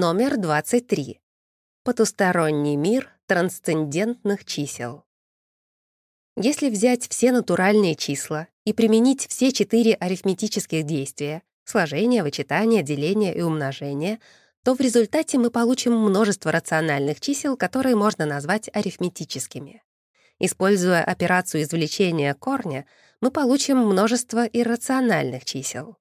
Номер 23. Потусторонний мир трансцендентных чисел. Если взять все натуральные числа и применить все четыре арифметических действия — сложение, вычитание, деление и умножение — то в результате мы получим множество рациональных чисел, которые можно назвать арифметическими. Используя операцию извлечения корня, мы получим множество иррациональных чисел.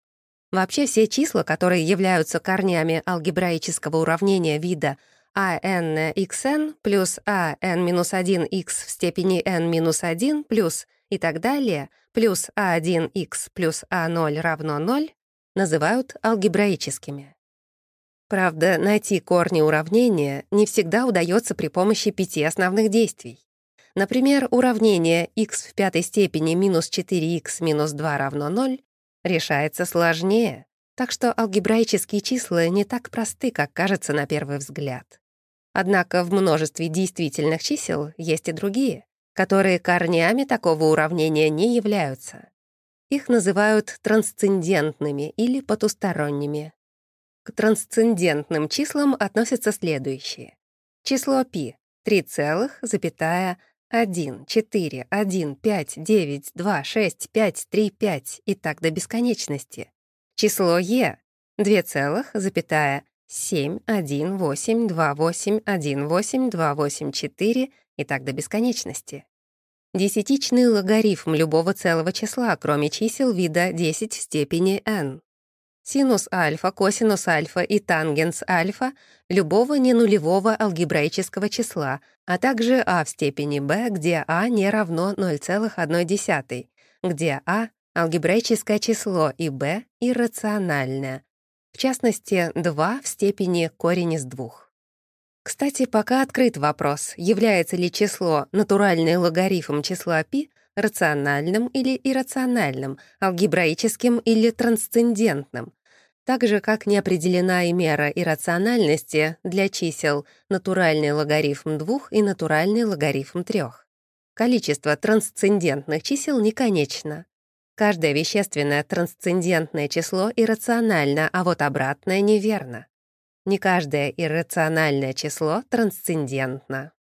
Вообще все числа, которые являются корнями алгебраического уравнения вида АНXN плюс АН-1х в степени n-1 плюс и так далее, плюс А1х плюс А0 равно 0, называют алгебраическими. Правда, найти корни уравнения не всегда удается при помощи пяти основных действий. Например, уравнение x в пятой степени минус 4x минус 2 равно 0 решается сложнее, так что алгебраические числа не так просты, как кажется на первый взгляд. Однако в множестве действительных чисел есть и другие, которые корнями такого уравнения не являются. Их называют трансцендентными или потусторонними. К трансцендентным числам относятся следующие. Число π — 3,1, 4, 1, 5, 9, 2, 6, 5, 3, 5 и так до бесконечности. Число е — 2,7, 1, 8, 2, 8, 1, 8, 2, 8, 4 и так до бесконечности. Десятичный логарифм любого целого числа, кроме чисел вида 10 в степени n синус альфа, косинус альфа и тангенс альфа любого ненулевого алгебраического числа, а также а в степени b, где а не равно 0,1, где а — алгебраическое число и b — иррациональное. В частности, 2 в степени корень из двух. Кстати, пока открыт вопрос, является ли число натуральный логарифм числа π рациональным или иррациональным, алгебраическим или трансцендентным, так же, как не определена и мера иррациональности для чисел натуральный логарифм 2 и натуральный логарифм 3. Количество трансцендентных чисел не конечно. Каждое вещественное трансцендентное число иррационально, а вот обратное неверно. Не каждое иррациональное число трансцендентно.